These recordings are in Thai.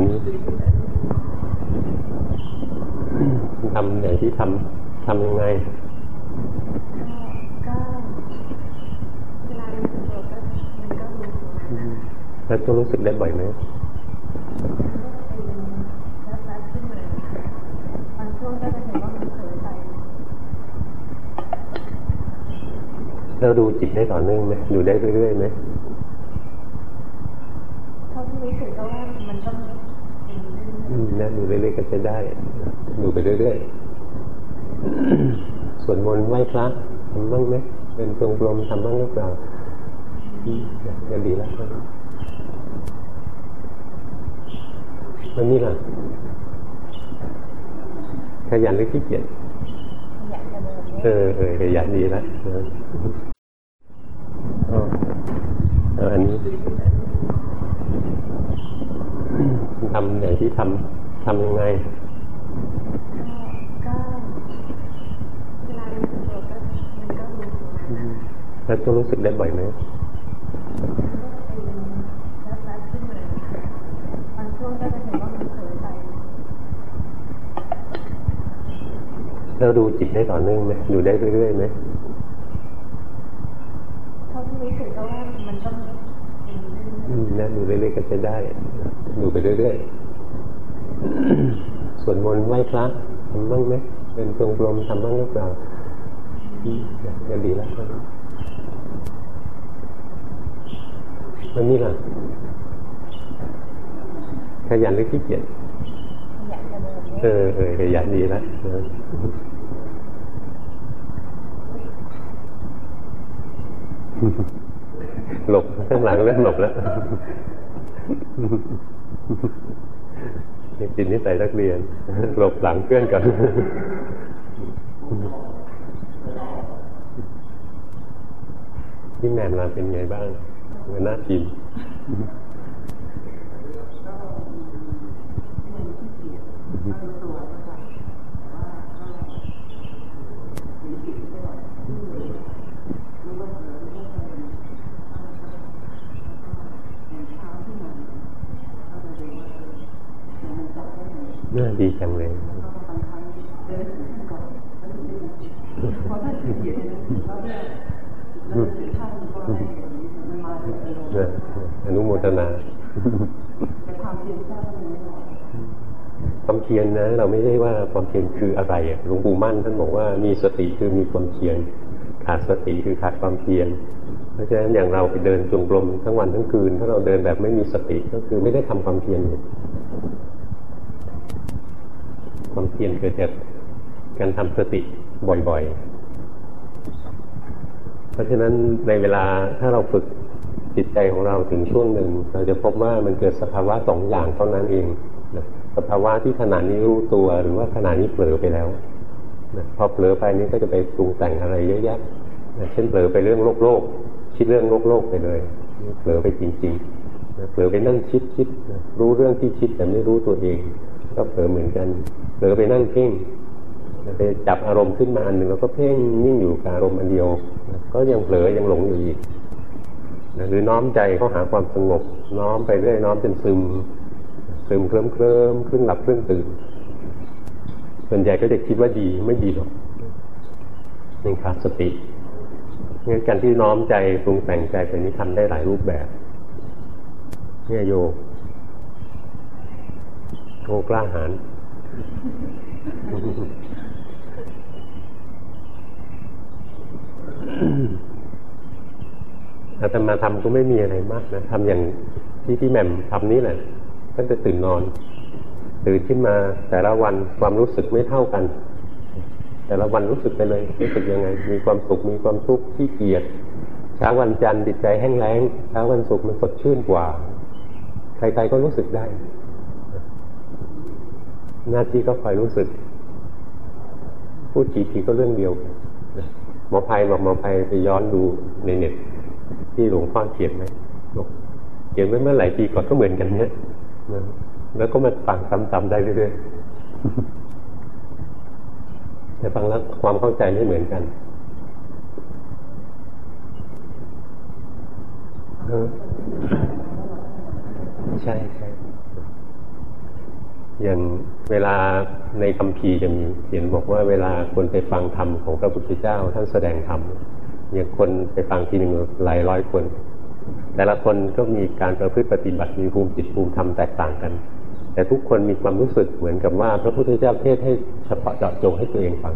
นนี้ทำอย่างที่ทำทำยังไงแล้วตัวรู้สึกได้บ่อยไหมเราดูจิตได้ต่อเนื่องไหมดูได้เรื่อยๆไหม เท่าที่รู้สึกก็ว่ามันต้องเป็นเรื่อง อืม นะดูเรื่อยๆก็จะได้ ดูไปเรื่อยๆส่วนมนต์ไหว้พระทำบ้างไหมเป็นกลมกลมๆทำบ้างหรือเปล่าอืมก็ดีแล้ววันนี้ล่ะขยันหรือขี้เกียจอยากจะเดินเออเออขยันดีแล้วเออเอาเอาอันนี้ทำอย่างที่ทำ ทำยังไงก็เวลารู้สึกตัวก็มันก็รู้สึกนะแล้วจะรู้สึกได้บ่อยไหมมันก็เป็นแป๊บๆขึ้นมาบางช่วงก็จะเห็นว่ามันเผลอไปเราดูจิตได้ต่อเนื่องไหมดูได้เรื่อยๆไหมเท่าที่รู้สึกก็ว่ามันต้องเป็นเรื่องอืมนะดูเรื่อยๆก็จะได้ ดูไปเรื่อยๆ ส่วนมนต์ไหว้พระทำบ้างไหมเป็นกลมกลมๆทำบ้างหรือเปล่าอืมก็ดีแล้ววันนี้ล่ะขยันหรือขี้เกียจอยากจะเดินเออเออขยันดีแล้วเออหลบข้างหลังเริ่มหลบแล้ว นี่ติดนิสัยนักเรียนหลบหลังเพื่อนก่อนพี่แหม่มเราเป็นไงบ้างหัวหน้าทีม น่าดีจังเลยอนุโมทนาความเพียรนะ เราไม่ได้ว่าความเพียรคืออะไรหลวงปู่มั่นท่านบอกว่ามีสติคือมีความเพียรขาดสติคือขาดความเพียรเพราะฉะนั้นอย่างเราไปเดินจงกรมทั้งวันทั้งคืน ถ้าเราเดินแบบไม่มีสติก็คือไม่ได้ทำความเพียรเลย ความเพียรเกิดจากการทำสติบ่อยๆ เพราะฉะนั้นในเวลาถ้าเราฝึกจิตใจของเราถึงช่วงหนึ่ง เราจะพบว่ามันเกิดสภาวะสองอย่างเท่านั้นเองสภาวะที่ขณะนี้รู้ตัวหรือว่าขณะนี้เผลอไปแล้วพอเผลอไปนี้ก็จะไปปรุงแต่งอะไรเยอะแยะเช่นเผลอไปเรื่องโลกโลกคิดเรื่องโลกโลกไปเลยเผลอไปจริงๆเผลอไปนั่งคิดคิดรู้เรื่องที่คิดแต่ไม่รู้ตัวเอง ก็เผลอเหมือนกัน เผลอไปนั่งเพ่งไปจับอารมณ์ขึ้นมาอันหนึ่งแล้วก็เพ่งนิ่งอยู่กับอารมณ์อันเดียว ก็ยังเผลอยังหลงอยู่อีกหรือน้อมใจเข้าหาความสงบ น้อมไปเรื่อยน้อมจนซึมซึมเคลิ้มเคลิ้มครึ่งหลับครึ่งตื่น ส่วนใหญ่ก็จะคิดว่าดีไม่ดีหรอกนี่ขาดสติงั้นการที่น้อมใจปรุงแต่งใจไปนี้ทำได้หลายรูปแบบ เนี่ยโยโอ้กล้าหาญ อาตมาทำก็ไม่มีอะไรมากนะทำอย่างที่พี่แหม่มทำนี่แหละตั้งแต่ตื่นนอน ตื่นขึ้นมาแต่ละวันความรู้สึกไม่เท่ากัน แต่ละวันรู้สึกไปเลยรู้สึกยังไง มีความสุขมีความทุกข์ที่เกียดเช้าวันจันทร์จิตใจแห้งแล้งเช้าวันศุกร์มันสดชื่นกว่า ใครๆก็รู้สึกได้ หน้าที่ก็คอยรู้สึก พูดกี่ทีก็เรื่องเดียวหมอภัยบอกหมอภัยไปย้อนดูในเน็ตที่หลวงพ่อเขียนไหมบอกเขียนไว้เมื่อหลายปีก่อนก็เหมือนกันเนี่ยแล้วก็มาฟังซ้ำๆได้เรื่อยๆแต่ฟังแล้วความเข้าใจไม่เหมือนกันเออใช่ใช่ อย่างเวลาในคำพีจะมีเขียนบอกว่าเวลาคนไปฟังธรรมของพระพุทธเจ้าท่านแสดงธรรมอย่างคนไปฟังทีหนึ่งหลายร้อยคน แต่ละคนก็มีการประพฤติปฏิบัติมีภูมิจิตภูมิธรรมแตกต่างกัน แต่ทุกคนมีความรู้สึกเหมือนกับว่าพระพุทธเจ้าเทศให้เฉพาะเจาะจงให้ตัวเองฟัง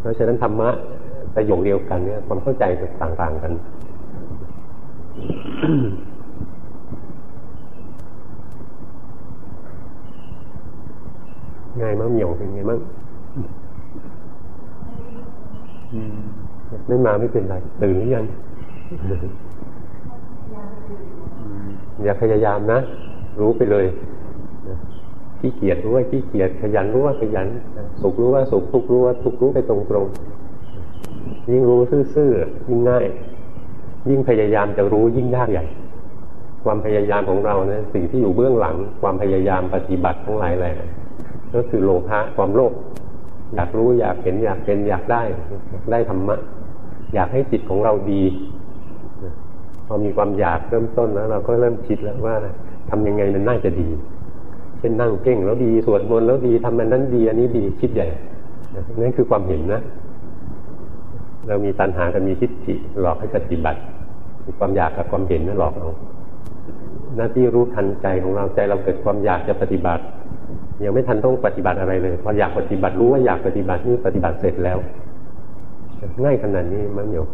เพราะฉะนั้นธรรมะประโยคเดียวกันเนี่ยความเข้าใจต่างๆกัน ง่ายมากเหมียวเป็นไงมั่งไม่มาไม่เป็นไร ตื่นหรือยัง อย่าพยายามนะ รู้ไปเลยขี้เกียจรู้ว่าขี้เกียจขยันรู้ว่าขยันสุขรู้ว่าสุขทุกรู้ว่าทุกรู้ไปตรงๆยิ่งรู้ซื่อๆยิ่งง่าย ยิ่งพยายามจะรู้ยิ่งยากใหญ่ ความพยายามของเราเนะสิ่งที่อยู่เบื้องหลัง ความพยายามปฏิบัติทั้งหลายแหละ ก็คือโลภะความโลภอยากรู้อยากเห็นอยากเป็นอยากได้ได้ธรรมะ อยากให้จิตของเราดีพอมีความอยากเริ่มต้นแล้ว เราก็เริ่มคิดแล้วว่าทำยังไงมันน่าจะดีเช่นนั่งเพ่งแล้วดีสวดมนต์แล้วดีทำมันนั้นดีอันนี้ดีคิดใหญ่นั่นคือความเห็นนะ เรามีตัณหากันมีทิฏฐิหลอกให้ปฏิบัติความอยากกับความเห็นนั่นหลอกเราหน้าที่รู้ทันใจของเราใจเราเกิดความอยากจะปฏิบัติ ยังไม่ทันต้องปฏิบัติอะไรเลยพออยากปฏิบัติรู้ว่าอยากปฏิบัตินี่ปฏิบัติเสร็จแล้วง่ายขนาดนี้มั้งเหียว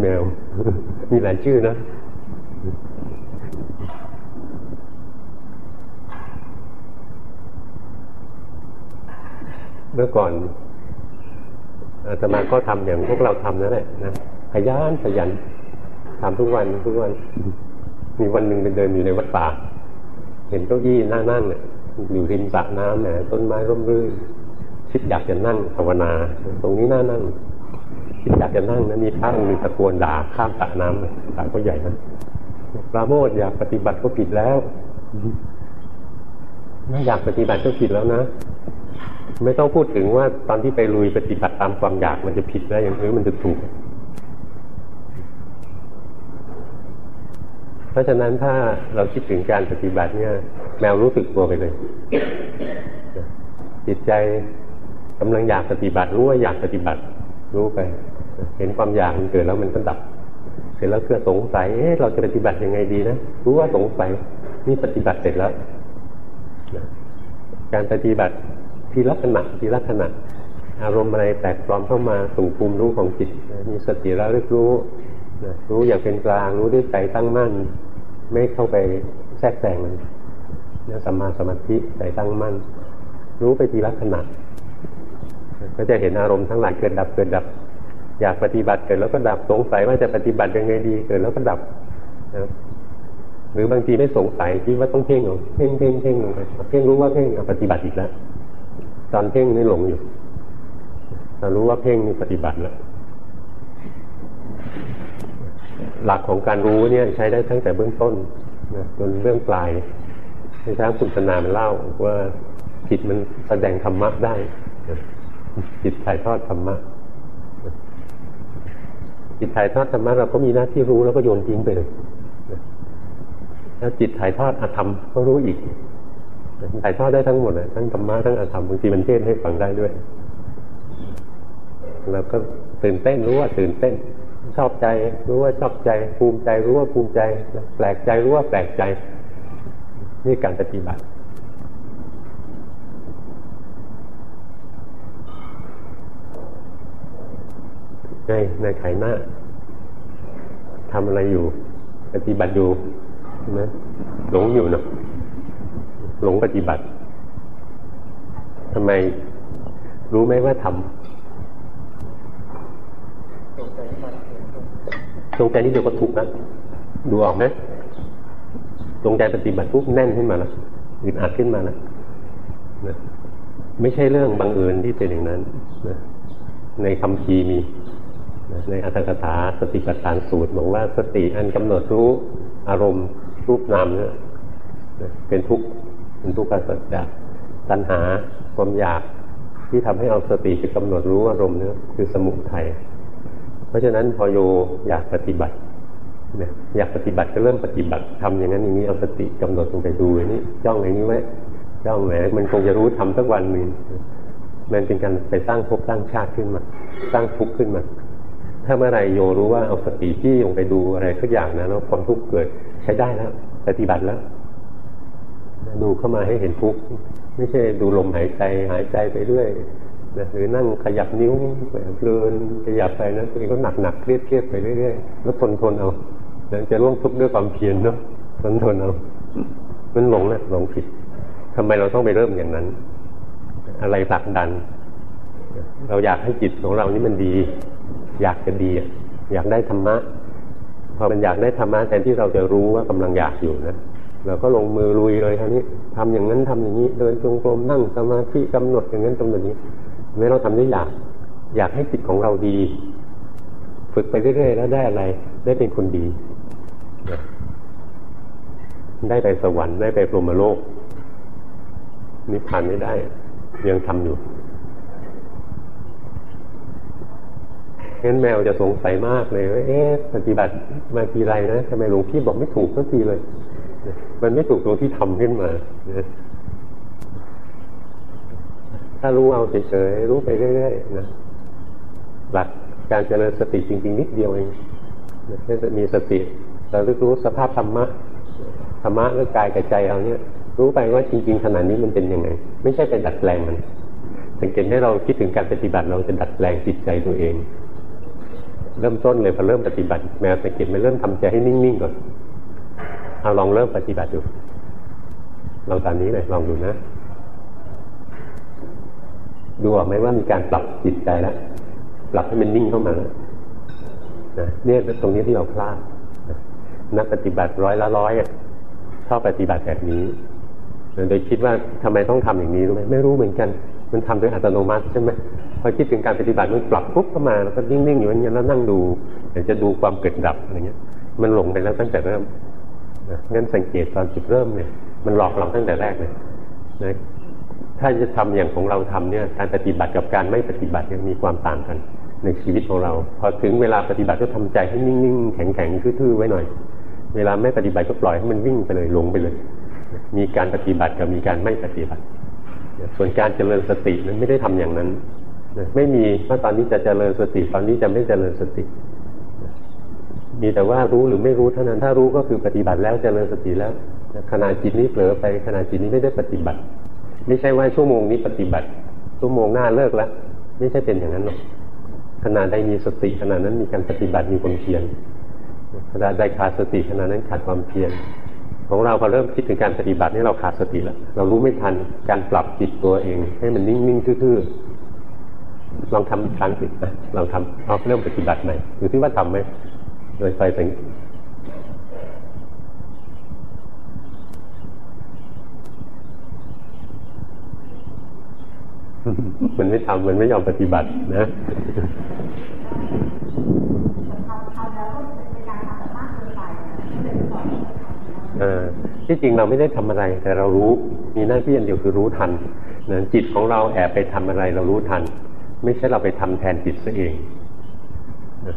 แมวมีหลายชื่อนะเมื่อก่อนอาตมาก็ทำอย่างพวกเราทำนั่นแหละนะขยันขยันทำทุกวันทุกวัน มีวันหนึ่งไปเดินอยู่ในวัดป่า เห็นเก้าอี้นั่งนั่งเนี่ยอยู่ริมสระน้ำเนี่ยต้นไม้ร่มรื่นคิดอยากจะนั่งภาวนา ตรงนี้น่านั่งคิดอยากจะนั่งนะมีพระองค์นึงตะโกนด่าข้ามสระน้ำสระก็ใหญ่นะปราโมทอยากปฏิบัติก็ผิดแล้วไม่อยากปฏิบัติก็ผิดแล้วนะไม่ต้องพูดถึงว่าตอนที่ไปลุยปฏิบัติตามความอยากมันจะผิดแล้อย่างนี้มันจะถูก ราะฉะนั้นถ้าเราคิดถึงการปฏิบัติเนี่ย แมวรู้สึกตัวไปเลย จิตใจกำลังอยากปฏิบัติรู้ว่าอยากปฏิบัติ รู้ไป เห็นความอยากมันเกิดแล้วมันก็ดับ เสร็จแล้วเกิดสงสัยเอ๊ะเราจะปฏิบัติยังไงดีนะรู้ว่าสงสัยนี่ปฏิบัติเสร็จแล้ว การปฏิบัติทีลักษณะทีลักษณะอารมณ์อะไรแตกปลอมเข้ามาสู่ภูมิรู้ของจิต มีสติระลึกรู้รู้อย่างเป็นกลางรู้ด้วยใจตั้งมั่น ไม่เข้าไปแทรกแซงมันเนี่ยสัมมาสมาธิใจตั้งมั่น รู้ไปทีละขณะก็จะเห็นอารมณ์ทั้งหลายเกิดดับเกิดดับ อยากปฏิบัติเกิดแล้วก็ดับสงสัยว่าจะปฏิบัติยังไงดีเกิดแล้วก็ดับนะหรือบางทีไม่สงสัยคิดว่าต้องเพ่งหรอเพ่งเพ่งเพ่งลงไปเพ่งรู้ว่าเพ่งปฏิบัติอีกแล้วตอนเพ่งนี่หลงอยู่แต่รู้ว่าเพ่งนี่ปฏิบัติแล้ว หลักของการรู้เนี่ยใช้ได้ตั้งแต่เบื้องต้นนะจนเบื้องปลายในทางสุตนามันเล่าว่าจิตมันแสดงธรรมะได้ จิตถ่ายทอดธรรมะ จิตถ่ายทอดธรรมะเราก็มีหน้าที่รู้แล้วก็โยนทิ้งไปเลยแล้วจิตถ่ายทอดอธรรมก็รู้อีก ถ่ายทอดได้ทั้งหมดเลยทั้งธรรมะทั้งอธรรมบางทีมันเทศให้ฟังได้ด้วย แล้วก็ตื่นเต้นรู้ว่าตื่นเต้น ชอบใจรู้ว่าชอบใจ ภูมิใจรู้ว่าภูมิใจ แปลกใจรู้ว่าแปลกใจ นี่การปฏิบัติ ในในไขหน้าทำอะไรอยู่ ปฏิบัติอยู่ใช่ไหมหลงอยู่เนาะหลงปฏิบัติทำไมรู้ไหมว่าทำ จงใจนี่เดียวก็ถูกนะดูออกไหมจงใจปฏิบัติปุ๊บแน่นขึ้นมาแล้วอึดอัดขึ้นมาแล้วนะไม่ใช่เรื่องบังเอิญที่เป็นอย่างนั้นนะในคำพีมีนะในอัตถกถาสติปัฏฐานสูตรบอกว่าสติอันกำหนดรู้อารมณ์รูปนามเนี่ยเป็นทุกข์เป็นทุกข์การสัจจะตัณหาความอยากที่ทำให้เอาสติไปกำหนดรู้อารมณ์เนี่ยคือสมุทัย เพราะฉะนั้นพอโยอยากปฏิบัตินี่ยอยากปฏิบัติก็เริ่มปฏิบัติทำอย่างนั้นอย่างนี้เอาสติกำหนดลงไปดูอย่างนี้จ้องอย่างนี้ไว้จ้องแหมมันคงจะรู้ทำสักวันหนึ่งมันเป็นการไปสร้างภพสร้างชาติขึ้นมา สร้างทุกข์ขึ้นมา ถ้าเมื่อไรโยรู้ว่าเอาสติที่ลงไปดูอะไรสักอย่างนะแล้วความทุกข์เกิดใช้ได้แล้ว ปฏิบัติแล้วดูเข้ามาให้เห็นทุกข์ไม่ใช่ดูลมหายใจหายใจไปเรื่อย นะหรือนั่งขยับนิ้วเพลินขยับไปนะตัวเองก็หนักหนักเครียดเครียดไปเรื่อยๆแล้วทนทนเอาแล้วจะร่วงทุกข์ด้วยความเพียรเนาะทนทนเอามันหลงนะหลงผิดทำไมเราต้องไปเริ่มอย่างนั้น อะไรผลักดัน เราอยากให้จิตของเรานี่มันดี อยากจะดีอยากได้ธรรมะพอมันอยากได้ธรรมะแทนที่เราจะรู้ว่ากำลังอยากอยู่นะเราก็ลงมือลุยเลยคราวนี้ทำอย่างนั้นทำอย่างนี้ เดินจงกรมนั่งสมาธิกำหนดอย่างนั้นกำหนดนี้ ไม่เราทำด้วยอยาก อยากให้จิตของเราดี ฝึกไปเรื่อยๆแล้วได้อะไร ได้เป็นคนดี ได้ไปสวรรค์ได้ไปพรหมโลกนิพพานไม่ได้ ยังทำอยู่งั้นแมวจะสงสัยมากเลยว่าเอ๊ะปฏิบัติมาทีไรนะทำไมหลวงพี่บอกไม่ถูกสักทีเลย มันไม่ถูกตรงที่ทำขึ้นมา ถ้ารู้เอาเฉยๆรู้ไปเรื่อยๆนะหลักการเจริญสติจริง ๆ นิดเดียวเองแค่จะมีสติเราลึกรู้สภาพธรรมะธรรมะหรือกายกับใจเอาเนี่ย รู้ไปว่าจริง ๆ ขนาดนี้มันเป็นยังไง ไม่ใช่เป็นดัดแปลงมันสังเกตให้เราคิดถึงการปฏิบัติเราจะดัดแปลงจิตใจตัวเอง เริ่มต้นเลยพอเริ่มปฏิบัติ แม้สังเกตไม่เริ่มทำใจให้นิ่งๆก่อนเอาลองเริ่มปฏิบัติดูลองตามนี้เลยลองดูนะ ดูออกไหมว่ามีการปรับจิตใจแล้วปรับให้มันนิ่งเข้ามาแล้วนะเนี่ยตรงนี้ที่เราพลาดนักปฏิบัติร้อยละร้อยชอบปฏิบัติแบบนี้โดยคิดว่าทำไมต้องทำอย่างนี้รู้ไหมไม่รู้เหมือนกัน มันทำโดยอัตโนมัติใช่ไหมพอคิดถึงการปฏิบัติมันปรับปุ๊บเข้ามาแล้วก็นิ่งๆอยู่อย่างนี้แล้วนั่งดูอยากจะดูความเกิดดับอะไรเงี้ย มันหลงไปแล้วตั้งแต่เริ่มงั้นสังเกตตอนจุดเริ่มเนี่ยมันหลอกเราตั้งแต่แรกเลยนะ ถ้าจะทำอย่างของเราทำเนี่ยการปฏิบัติกับการไม่ปฏิบัติยังมีความต่างกัน ในชีวิตของเรา พอถึงเวลาปฏิบัติก็ทำใจให้นิ่งๆแข็งๆทื่อๆไว้หน่อย เวลาไม่ปฏิบัติก็ปล่อยให้มันวิ่งไปเลยลงไปเลย มีการปฏิบัติกับมีการไม่ปฏิบัติ ส่วนการเจริญสตินั้นไม่ได้ทำอย่างนั้นไม่มีว่าตอนนี้จะเจริญสติตอนนี้จะไม่เจริญสติ มีแต่ว่ารู้หรือไม่รู้เท่านั้นถ้ารู้ก็คือปฏิบัติแล้วเจริญสติแล้วขณะจิตนี้เผลอไปขณะจิตนี้ไม่ได้ปฏิบัติ ไม่ใช่ว่าชั่วโมงนี้ปฏิบัติ ชั่วโมงหน้าเลิกแล้ว ไม่ใช่เป็นอย่างนั้นหรอกขณะใดมีสติขณะนั้นมีการปฏิบัติมีความเพียรขณะใดขาดสติขณะนั้นขาดความเพียรของเราพอเริ่มคิดถึงการปฏิบัตินี่เราขาดสติแล้ว เรารู้ไม่ทันการปรับจิตตัวเอง ให้มันนิ่งๆทื่อๆลองทำอีกครั้งสินะลองทำเอาเริ่มปฏิบัติใหม่ดูที่ว่าทำไหมโดยไฟสัง มันไม่ทำมันไม่ยอมปฏิบัตินะที่จริงเราไม่ได้ทำอะไรแต่เรารู้ มีหน้าที่อันเดียวคือรู้ทันนะจิตของเราแอบไปทำอะไรเรารู้ทัน ไม่ใช่เราไปทำแทนจิตซะเอง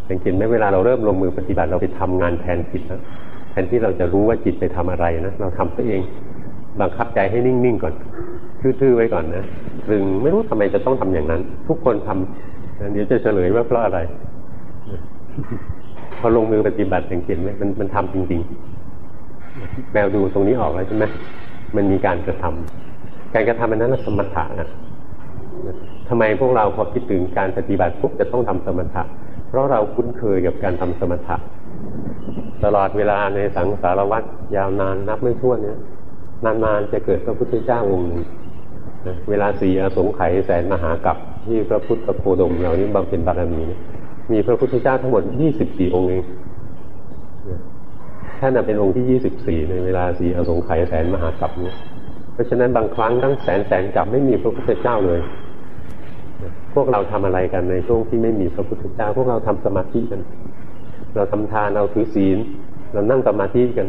สังเกตไหมเวลาเราเริ่มลงมือปฏิบัติเราไปทำงานแทนจิตแล้วแทนที่เราจะรู้ว่าจิตไปทำอะไรนะเราทำซะเอง บังคับใจให้นิ่งๆก่อน ทื่อๆไว้ก่อนนะรึงไม่รู้ทำไมจะต้องทำอย่างนั้น ทุกคนทำเดี๋ยวจะเฉลยว่าเพราะอะไรพอลงมือปฏิบัติสังเกตไหมมันมันทำจริงๆแมวดูตรงนี้ออกแล้วใช่ไหมมันมีการกระทำการกระทำอันนั้นสมถะนะทำไมพวกเราพอคิดถึงการปฏิบัติปุ๊บจะต้องทำสมถะ เพราะเราคุ้นเคยกับการทำสมถะ ตลอดเวลาในสังสารวัฏยาวนานนับไม่ถ้วนเนี่ยนานๆจะเกิดพระพุทธเจ้าองค์หนึ่ง เวลาสี่อสงไขยแสนมหากับที่พระพุทธโคดมเหล่านี้บำเพ็ญบารมีมีพระพุทธเจ้าทั้งหมดยี่สิบสี่องค์เองท่านเป็นองค์ที่ยี่สิบสี่ในเวลาสี่อสงไขยแสนมหากับนี้เพราะฉะนั้นบางครั้งทั้งแสนแสนกับไม่มีพระพุทธเจ้าเลย พวกเราทำอะไรกันในช่วงที่ไม่มีพระพุทธเจ้า พวกเราทำสมาธิกัน เราทำทานเราถือศีล เรานั่งสมาธิกัน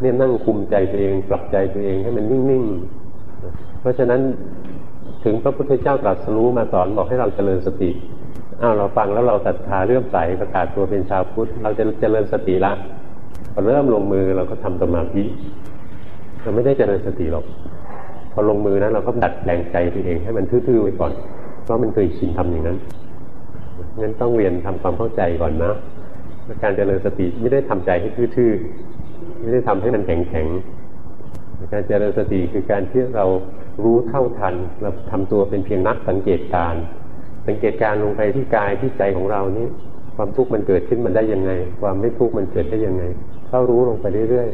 เนี่ยนั่งคุมใจตัวเองปรับใจตัวเองให้มันนิ่งๆ เพราะฉะนั้นถึงพระพุทธเจ้าตรัสรู้มาสอนบอกให้เราเจริญสติอ้าวเราฟังแล้วเราศรัทธาเรื่อมใสประกาศตัวเป็นชาวพุทธเราจะเจริญสติละพอเริ่มลงมือเราก็ทำสมาธิเราไม่ได้เจริญสติหรอกพอลงมือนะเราก็ดัดแปลงใจตัวเองให้มันทื่อๆไว้ก่อน เพราะมันเคยชินทำอย่างนั้นงั้นต้องเรียนทำความเข้าใจก่อนนะการเจริญสติไม่ได้ทำใจให้ทื่อๆไม่ได้ทำให้มันแข็งๆ การเจริญสติคือการที่เรารู้เท่าทัน เราทำตัวเป็นเพียงนักสังเกตการ สังเกตการลงไปที่กายที่ใจของเรานี่ความทุกข์มันเกิดขึ้นมันได้ยังไง ความไม่ทุกข์มันเกิดได้ยังไงเข้ารู้ลงไปเรื่อย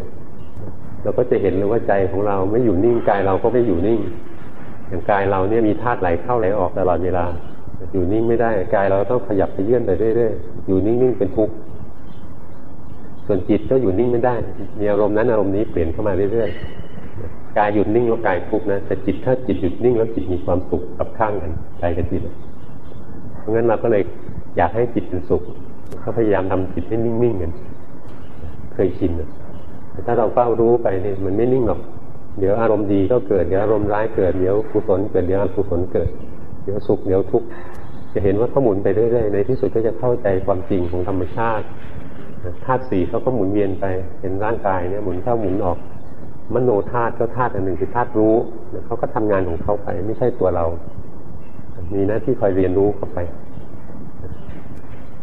ๆเราก็จะเห็นเลยว่าใจของเราไม่อยู่นิ่งกายเราก็ไม่อยู่นิ่ง อย่างกายเราเนี่ยมีธาตุไหลเข้าไหลออกตลอดเวลา อยู่นิ่งไม่ได้กายเราต้องขยับไปเยื่อนไปเรื่อยๆอยู่นิ่งๆเป็นทุกข์ส่วนจิตก็อยู่นิ่งไม่ได้มีอารมณ์นั้นอารมณ์นี้เปลี่ยนเข้ามาเรื่อยๆ กายหยุดนิ่งแล้วกายทุกข์นะแต่จิตถ้าจิตหยุดนิ่งแล้วจิตมีความสุขกับข้างกันใจกับจิตเพราะงั้นเราก็เลยอยากให้จิตเป็นสุขก็พยายามทำจิตให้นิ่งๆกันเคยชินแต่ถ้าเราเฝ้ารู้ไปเนี่ยมันไม่นิ่งหรอกเดี๋ยวอารมณ์ดีก็เกิดเดี๋ยวอารมณ์ร้ายเกิดเดี๋ยวกุศลเกิดเดี๋ยวอกุศลเกิดเดี๋ยวสุขเดี๋ยวทุกข์จะเห็นว่าเขาหมุนไปเรื่อยๆในที่สุดก็จะเข้าใจความจริงของธรรมชาติธาตุสี่เขาก็หมุนเวียนไปเป็นร่างกายเนี่ยหมุนเข้าหมุนออก มโนธาตุก็ธาตุอันหนึ่งคือธาตุรู้เขาก็ทำงานของเขาไป ไม่ใช่ตัวเรา มีหน้าที่คอยเรียนรู้เข้าไป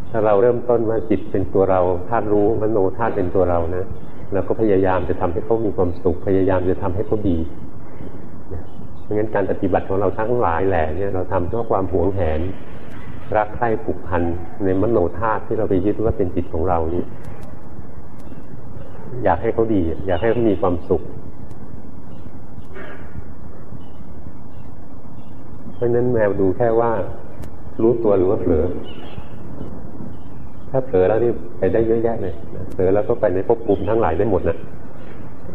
ถ้าเราเริ่มต้นว่าจิตเป็นตัวเราธาตุรู้มโนธาตุเป็นตัวเรานะเราก็พยายามจะทำให้เขามีความสุข พยายามจะทำให้เขาดีเพราะงั้นการปฏิบัติของเราทั้งหลายแหล่เนี่ยเราทำเพราะความหวงแหน รักใคร่ผูกพันในมโนธาตุที่เราไปยึดว่าเป็นจิตของเรานี้ อยากให้เขาดี อยากให้เขามีความสุข เพราะนั้นแมวดูแค่ว่า รู้ตัวหรือว่าเผลอ ถ้าเผลอแล้วนี่ไปได้เยอะแยะเลยเผลอแล้วก็ไปในภพภูมิทั้งหลายได้หมดนะ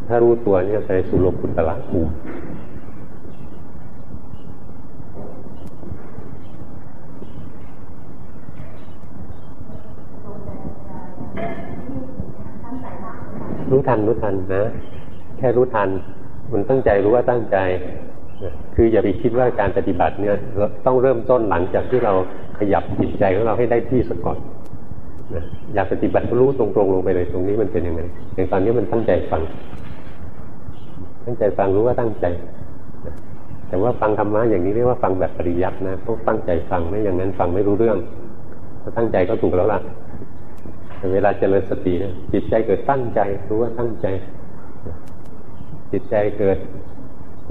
ถ้ารู้ตัวนี่ไปสุโลกุตละภูมิ รู้ทันรู้ทันนะ แค่รู้ทัน มันตั้งใจรู้ว่าตั้งใจ คืออย่าไปคิดว่าการปฏิบัติเนี่ยต้องเริ่มต้นหลังจากที่เราขยับจิตใจของเราให้ได้ที่สักก่อนอยากปฏิบัติรู้ตรงๆลงไปเลยตรงนี้มันเป็นยังไงอย่างตอนนี้มันตั้งใจฟัง ตั้งใจฟังรู้ว่าตั้งใจ แต่ว่าฟังธรรมะอย่างนี้เรียกว่าฟังแบบปริยัตินะต้องตั้งใจฟังไม่อย่างนั้นฟังไม่รู้เรื่องถ้าตั้งใจก็ถูกแล้วล่ะ เวลาเจริญสติจิตใจเกิดตั้งใจรู้ว่าตั้งใจ จิตใจเกิด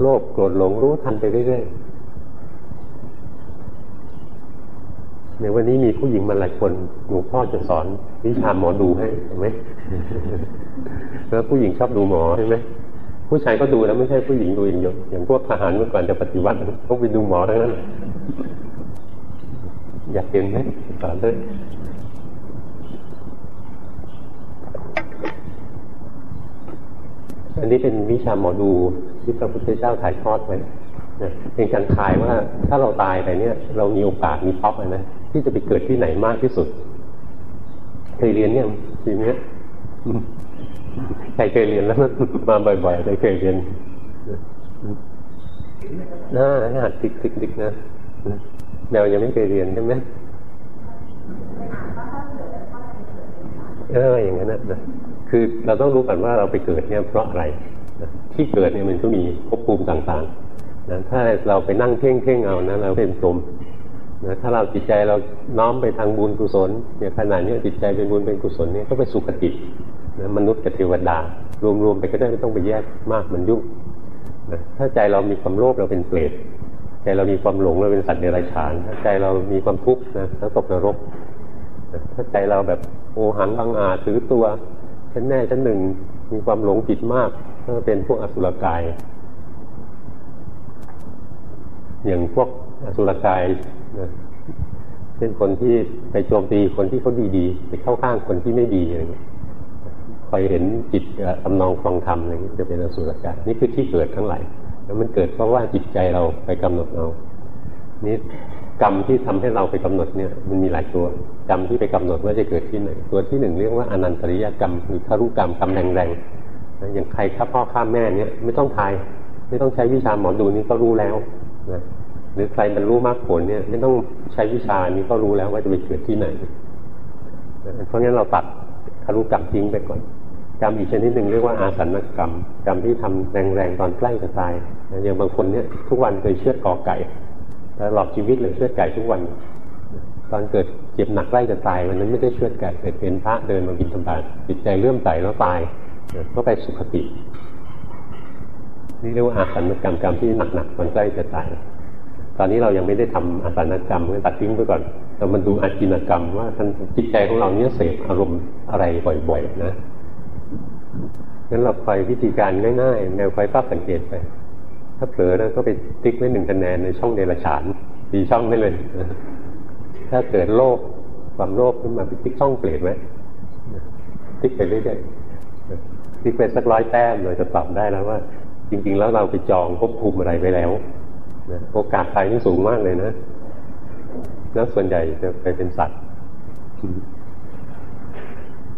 โลภโกรธหลงรู้ทันไปเรื่อยๆในวันนี้มีผู้หญิงมาหลายคนหลวงพ่อจะสอนวิชาหมอดูให้เห็นไหมแล้วผู้หญิงชอบดูหมอใช่ไหมผู้ชายก็ดูแล้วไม่ใช่ผู้หญิงดูอย่างเดียวอย่างพวกทหารเมื่อก่อนจะปฏิวัติพวกไปดูหมอทั้งนั้นอยากเห็นไหมสอนเลย อันนี้เป็นวิชาหมอดูที่พระพุทธเจ้าถ่ายทอดไว้เป็นการทายว่าถ้าเราตายไปเนี่ย เรามีโอกาสมีท็อปนะที่จะไปเกิดที่ไหนมากที่สุด เคยเรียนเนี่ยทีเนี้ยใครเคยเรียนแล้วมาบ่อยๆใครเคยเรียนน่าหัดติกติกติกนะแมวยังไม่เคยเรียนใช่ไหมเอออย่างนั้นนะ คือเราต้องรู้ก่อนว่าเราไปเกิดเนี่ยเพราะอะไร ที่เกิดเนี่ยมันก็มีภพภูมิต่างๆนะถ้าเราไปนั่งเพ่งเพ่งเอานะเราเป็นสมนะถ้าเราจิตใจเราน้อมไปทางบุญกุศลเนี่ยขนาดนี้จิตใจเป็นบุญเป็นกุศลเนี่ยก็ไปสุขตินะมนุษย์กับเทวดารวมๆไปก็ได้ไม่ต้องไปแยกมากมันยุ่งนะถ้าใจเรามีความโลภเราเป็นเปรตใจเรามีความหลงเราเป็นสัตว์เดรัจฉานถ้าใจเรามีความทุกข์นะแล้วตกนรกถ้าใจเราแบบโอหังบังอาถือตัว ฉันแน่ฉันหนึ่งมีความหลงผิดมากก็เป็นพวกอสุรกาย อย่างพวกอสุรกายนะเช่นคนที่ไปโจมตีคนที่เขาดีๆไปเข้าข้างคนที่ไม่ดีอะไรเงี้ยคอยเห็นจิตตำนองคลองธรรมอะไรเงี้ยจะเป็นอสุรกายนี่คือที่เกิดทั้งหลายแล้วมันเกิดเพราะว่าจิตใจเราไปกำหนดเอานี่ กรรมที่ทำให้เราไปกำหนดเนี่ยมันมีหลายตัวกรรมที่ไปกำหนดว่าจะเกิดที่ไหนตัวที่หนึ่งเรียกว่าอนันตริยกรรมหรือทารุกรรมกรรมแรงๆอย่างใครฆ่าพ่อฆ่าแม่เนี่ยไม่ต้องทาย ไม่ต้องใช้วิชาหมอดูนี้ก็รู้แล้วนะหรือใครบรรลุมรรคผลเนี่ยไม่ต้องใช้วิชานี้ก็รู้แล้วว่าจะไปเกิดที่ไหนเพราะงั้นเราตัดคารุกรรมทิ้งไปก่อนกรรมอีกชนิดหนึ่งเรียกว่าอาสันกรรม กรรมที่ทำแรงๆตอนใกล้จะตายอย่างบางคนเนี่ยทุกวันเคยเชือดกอไก่ แต่หลอกชีวิตหรือเชือดไก่ทุกวัน ตอนเกิดเจ็บหนักใกล้จะตายวันนั้นไม่ได้เชือดไก่แต่เป็นพระเดินมาบินธบาตจิตใจเลื่อมใสแล้วตายก็ไปสุขตินี่เรียกว่าอาสันกรรมกรรมที่หนักๆตอนใกล้จะตายตอนนี้เรายังไม่ได้ทำอาสานกรรมก็ตัดทิ้งไปก่อนเรามาดูอาจินกรรมว่าท่านจิตใจของเราเนี้ยเสพอารมณ์อะไรบ่อย ๆ นะงั้นเราคอยวิธีการง่ายๆแนวคอยป้าสังเกตไป ถ้าเผลอแล้วก็ไปติ๊กไว้หนึ่งคะแนนในช่องเดรัจฉานดีช่องได้เลย ถ้าเกิดโลภความโลภขึ้นมาไปติ๊กช่องเปลี่ยนไว้ติ๊กไปเรื่อยๆติ๊กไปสักร้อยแต้มเลยจะตอบได้แล้วว่า จริง ๆ แล้วเราไปจองภพภูมิอะไรไปแล้วโอกาสตายนี่สูงมากเลยนะ แล้วส่วนใหญ่จะไปเป็นสัตว์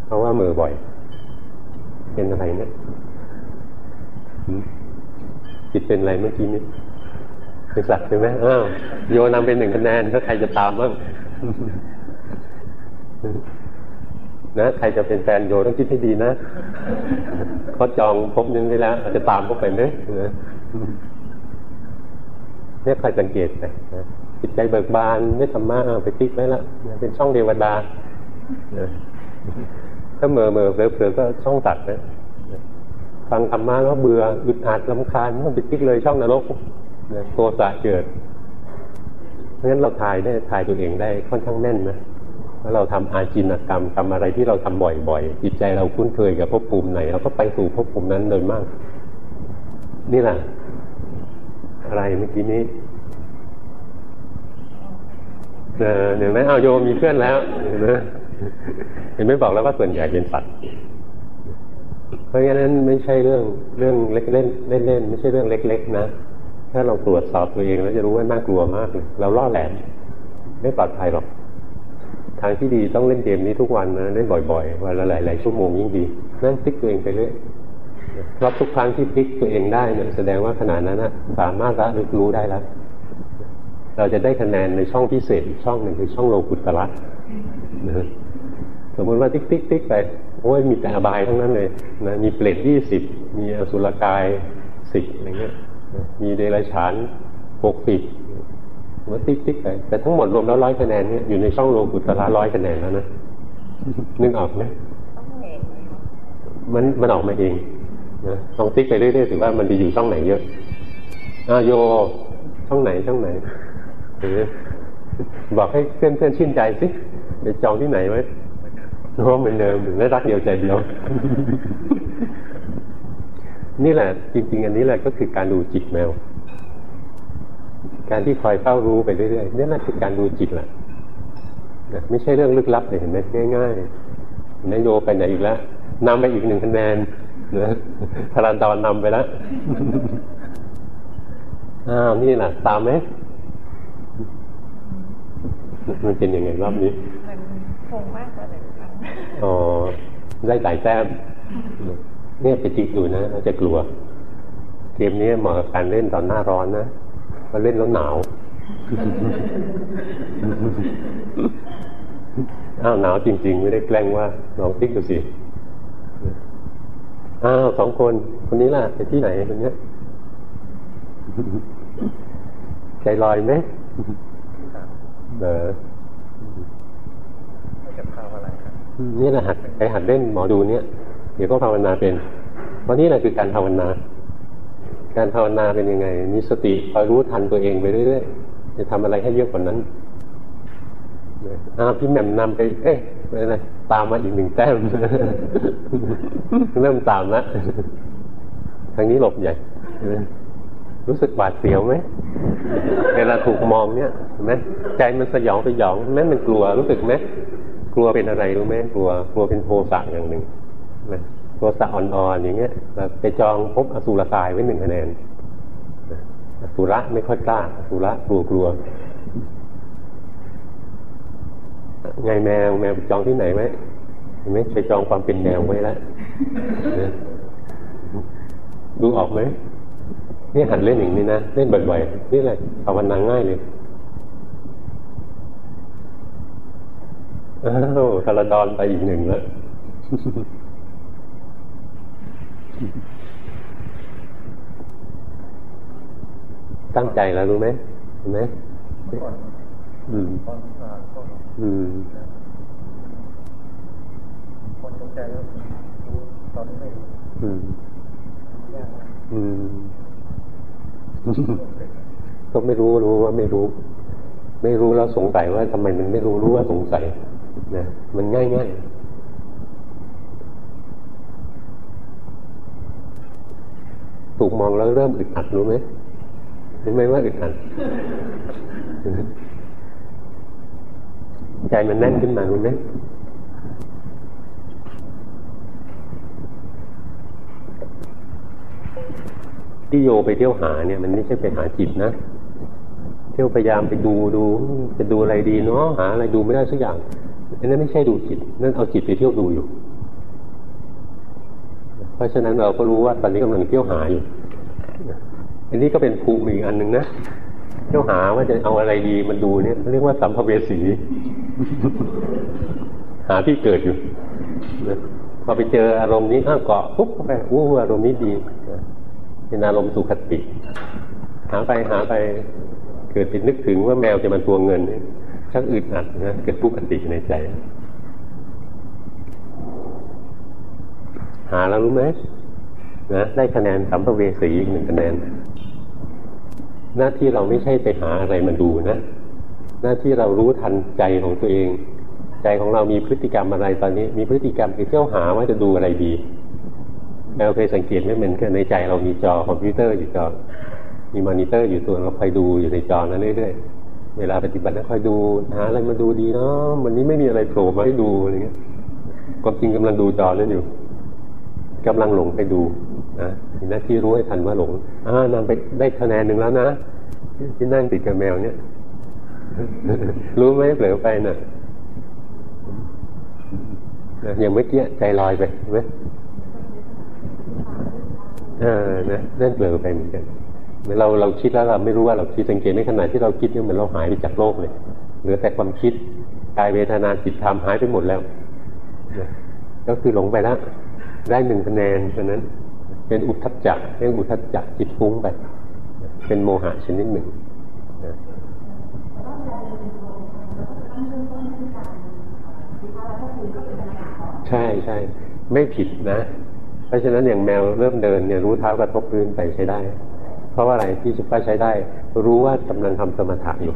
เพราะว่ามือบ่อย เป็นอะไรเนี่ย จิตเป็นอะไรเมื่อกี้นี้เป็นสัตว์ใช่ไหมอ้าวโยนำเป็นหนึ่งคะแนนถ้าใครจะตามบ้างนะใครจะเป็นแฟนโยต้องคิดให้ดีนะเขาจองพบนึงไปแล้วอาจจะตามเขาไปไหมเนี่ยคอยสังเกตไปจิตใจเบิกบานไม่ธรรมะไปติ๊กไว้ละเป็นช่องเทวดาถ้าเมื่อเมื่อเผลอๆก็ช่องตัดนะ ฟังธรรมะแล้วเบื่ออึดอัดลำคาญต้องไปติ๊กเลยช่องนรกโทสะเกิดเพราะฉะนั้นเราทายได้ทายตัวเองได้ค่อนข้างแน่นนะแล้วเราทำอาจินกรรมทำอะไรที่เราทำบ่อยๆจิตใจเราคุ้นเคยกับภพภูมิไหนเราก็ไปสู่ภพภูมินั้นโดยมาก นี่แหละอะไรเมื่อกี้นี้เห็นไหมเอาโยมมีเพื่อนแล้วเห็นไหมเห็นไม่บอกแล้วว่าส่วนใหญ่เป็นสัตว์ เพราะงั้นไม่ใช่เรื่องเรื่องเล็กเล่นเล่นเล่นไม่ใช่เรื่องเล็ก ๆ นะ ถ้าเราตรวจสอบตัวเองแล้วจะรู้ว่าน่ากลัวมากเลยเราล่อแหลมไม่ปลอดภัยหรอก ทางที่ดีต้องเล่นเกมนี้ทุกวันนะเล่นบ่อยๆวันละหลายๆชั่วโมงยิ่งดีนั่นพลิกตัวเองไปเรื่อยเพราะทุกครั้งที่พลิกตัวเองได้เนี่ยแสดงว่าขณะนั้นนะสามารถระลึกรู้ได้แล้วเราจะได้คะแนนในช่องพิเศษอีกช่องหนึ่งคือช่องโลกุตระนะสมมติว่าติ๊กติ๊กติ๊กไป อ้ยมีแต่อบายทั้งนั้นเลยนะมีเปรตยี่สิบมีอสุรกายสิบอะไรเงี้ยมีเดรัจฉานหกสิบว่าติ๊กติ๊กไปแต่ทั้งหมดรวมแล้วร้อยคะแนนเนี่ยอยู่ในช่องโลกุตระร้อยคะแนนแล้วนะนึกออกไหมมันมันออกมาเองนะลองติ๊กไปเรื่อยๆถือว่ามันจะอยู่ช่องไหนเยอะอ่าโยช่องไหนช่องไหนหรือบอกให้เพื่อนเพื่อนชื่นใจสิไปจองที่ไหนไว้ น้องเหมือนเดิมและรักเดียวใจเดียว นี่แหละ จริง ๆ อันนี้แหละก็คือการดูจิตแมว การที่คอยเฝ้ารู้ไปเรื่อยๆนี่แหละคือการดูจิตแหละไม่ใช่เรื่องลึกลับเลยเห็นไหมง่ายๆนายโยไปไหนอีกแล้วนำไปอีกหนึ่งคะแนนนะพลันตอนนำไปแล้วอ้าวนี่แหละตามไหมมันเป็นยังไงรอบนี้มันคงมากกว่าแต่ครั้ง อ๋อได้หลายแต้มเนี่ยไปจิกดูนะเราจะกลัว เกมนี้เหมาะกับการเล่นตอนหน้าร้อนนะเพราะเล่นแล้วหนาวอ้าวหนาวจริง ๆ ไม่ได้แกล้งว่าลองติ๊กดูสิอ้าวสองคน คนนี้ล่ะไปที่ไหนคนเนี้ยใจลอยไหมเออ นี่แหละหัดไปหัดเล่นหมอดูเนี่ย เดี๋ยวก็ภาวนาเป็น เพราะนี่แหละคือการภาวนา การภาวนาเป็นยังไง มีสติคอยรู้ทันตัวเองไปเรื่อยๆ จะทำอะไรให้เยอะกว่านั้นอ้าวพี่แหม่มนำไป เอ๊ะอะไรตามมาอีกหนึ่งแต้ม เริ่มตามละทางนี้หลบใหญ่ รู้สึกบาดเสียวไหมเวลาถูกมองเนี่ยเห็นไหมใจมันสยองไปยองแม้มันกลัวรู้สึกไหม ลัวเป็นอะไรรู้ไหมกลัวกลัวเป็นโทสะอย่างหนึ่งนะโทสะอ่อนๆอย่างเงี้ยไปจองพบอสุรกายไว้หนึ่งคะแนนอสุระไม่ค่อยกล้าอสุระกลัวกลัวไงแมวแมวจองที่ไหนไหมเห็นไหมไปจองความเป็นแมวไว้แล้วดูออกไหมนี่หัดเล่นอย่างนี้นะเล่นบ่อยๆนี่แหละภาวนาง่ายเลย อ้าวทารดอนไปอีกหนึ่งแล้วตั้งใจแล้วรู้ไหมเห็นไหมอืมอืมคนตั้งใจแล้วตอนนี้ไม่อืมอืมก็ไม่รู้รู้ว่าไม่รู้ ไม่รู้แล้วสงสัยว่าทำไมมันไม่รู้รู้ว่าสงสัย นะมันง่ายง่ายถูกมองแล้วเริ่มอึดอัดรู้ไหมเห็นไหมว่าอึดอัดใจมันแน่นขึ้นมารู้ไหมที่โยไปเที่ยวหาเนี่ย มันไม่ใช่ไปหาจิตนะ เที่ยวพยายามไปดูดู จะดูอะไรดีเนาะหาอะไรดูไม่ได้สักอย่าง นนั้นไม่ใช่ดูจิต นั่นเอาจิตไปเที่ยวดูอยู่ เพราะฉะนั้นเราก็รู้ว่าตอนนี้กำลังเที่ยวหาอยู่ อันนี้ก็เป็นภูมิอีกอันหนึ่งนะ เที่ยวหาว่าจะเอาอะไรดีมันดูเนี่ยเรียกว่าสัมภเวสี หาที่เกิดอยู่พอไปเจออารมณ์นี้อ้าเกาะปุ๊บเข้าไปอู้อารมณ์นี้ดีเป็นอารมณ์สุขติ หาไปหาไปเกิดเป็นนึกถึงว่าแมวจะมาทวงเงิน ชักอึดอัดนะเกิดทุกขติในใจ หาแล้วรู้ไหมนะได้คะแนนสัมภเวสีอีกหนึ่งคะแนน หน้าที่เราไม่ใช่ไปหาอะไรมาดูนะ หน้าที่เรารู้ทันใจของตัวเอง ใจของเรามีพฤติกรรมอะไรตอนนี้ มีพฤติกรรมไปเที่ยวหาว่าจะดูอะไรดีเราเคยสังเกตไหมเหมือนกันในใจเรามีจอคอมพิวเตอร์อยู่จอมีมอนิเตอร์อยู่ตัวเราคอยดูอยู่ในจอนั้นเรื่อยๆ เวลาปฏิบัติแล้วคอยดูหาอะไรมาดูดีเนาะวันนี้ไม่มีอะไรโผล่มาให้ดูอะไรเงี้ยความจริงกำลังดูจอนั่นอยู่กำลังหลงไปดูนะมีหน้าที่รู้ให้ทันว่าหลงอ่านำไปได้คะแนนหนึ่งแล้วนะที่นั่งติดกับแมวเนี่ย รู้ไหมเผลอไปน่ะอย่างเมื่อกี้ใจลอยไปไหมเออนะนั่นเปลือไปเหมือนกัน เราเราคิดแล้วเราไม่รู้ว่าเราคิดสังเกตในขณะที่เราคิดเนี่ยเหมือนเราหายไปจากโลกเลยเหลือแต่ความคิดกายเวทนาจิตธรรมหายไปหมดแล้วก็คือหลงไปแล้วได้หนึ่งคะแนนฉะนั้น เป็นอุทัจจะเรียกอุทัจจะจิตฟุ้งไป เป็นโมหะชนิดหนึ่งใช่ใช่ไม่ผิดนะ เพราะฉะนั้นอย่างแมวเริ่มเดินเนี่ยรู้เท้ากระทบพื้นไปใช้ได้ เพราะว่าอะไรที่สุภาใช้ได้ รู้ว่ากำลังทำสมถะอยู่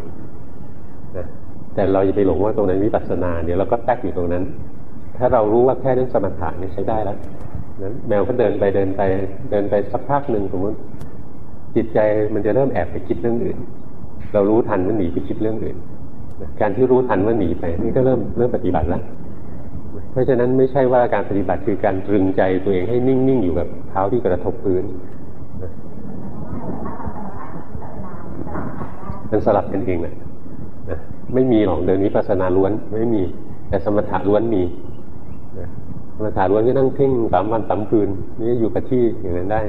นะแต่เราจะไปหลงว่าตรงนั้นวิปัสสนาเดี๋ยวเราก็แตกอยู่ตรงนั้น ถ้าเรารู้ว่าแค่นั้นสมถะนี่ใช้ได้แล้วนั้นแมวก็เดินไปเดินไปเดินไปสักพักหนึ่งสมมติจิตใจมันจะเริ่มแอบไปคิดเรื่องอื่น เรารู้ทันว่าหนีไปคิดเรื่องอื่น การที่รู้ทันว่าหนีไปนี่ก็เริ่มเริ่มปฏิบัติแล้วเพราะฉะนั้นไม่ใช่ว่าการปฏิบัติคือการตรึงใจตัวเองให้นิ่งๆอยู่กับเท้าที่กระทบพื้น มันสลับกันเองแหละนะไม่มีหรอกเดินวิปัสสนาล้วนไม่มี แต่สมถะล้วนมีสมถะล้วนก็นั่งเพ่งสามวันสามคืนนี่อยู่กับที่อย่างนั้นได้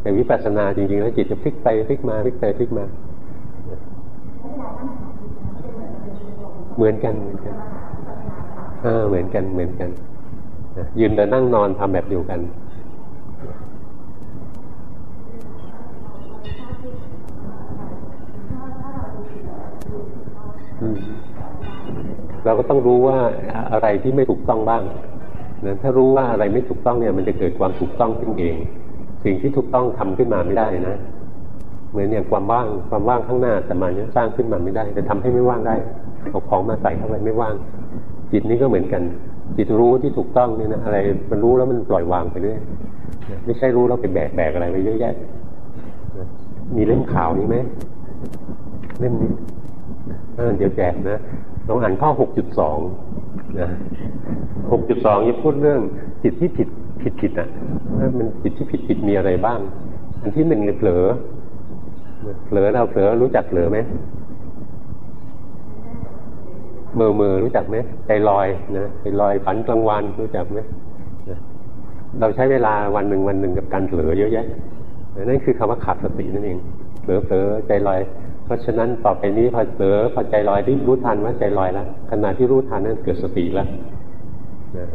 แต่วิปัสสนาจริงๆแล้วจิตจะพลิกไปพลิกมาพลิกไปพลิกมา เหมือนกันเหมือนกันเออเหมือนกันเหมือนกันยืนแต่นั่งนอนทำแบบเดียวกัน เราก็ต้องรู้ว่าอะไรที่ไม่ถูกต้องบ้างนะถ้ารู้ว่าอะไรไม่ถูกต้องเนี่ย มันจะเกิดความถูกต้องขึ้นเอง สิ่งที่ถูกต้องทำขึ้นมาไม่ได้นะ เหมือนอย่างความว่างความว่างข้างหน้าแต่มาเนี่ยสร้างขึ้นมาไม่ได้ แต่ทำให้ไม่ว่างได้เอาของมาใส่เข้าไปไม่ว่าง จิตนี้ก็เหมือนกัน จิตรู้ที่ถูกต้องเนี่ยนะอะไร มันรู้แล้วมันปล่อยวางไปเรื่อยไม่ใช่รู้แล้วไปแบกแบกอะไรไปเยอะแยะมีเล่มข่าวนี้ไหมเล่มนี้ เดี๋ยวแจกนะลองอ่านข้อหกจุดสองนะหกจุดสองยี่พูดเรื่องจิตที่ผิดผิดผิดอะมันจิตที่ผิดผิดมีอะไรบ้าง อันที่หนึ่งเลยเผลอเผลอเราเผลอรู้จักเผลอไหมเมื่อมือรู้จักไหมใจลอยนะใจลอยฝันกลางวันรู้จักไหมเราใช้เวลาวันหนึ่งวันหนึ่งกับการเผลอเยอะแยะนั่นคือคำว่าขาดสตินั่นเองเผลอเผลอใจลอย เพราะฉะนั้นต่อไปนี้พอเผลอพอใจลอยที่รู้ทันว่าใจลอยแล้วขณะที่รู้ทันนั้นเกิดสติแล้ว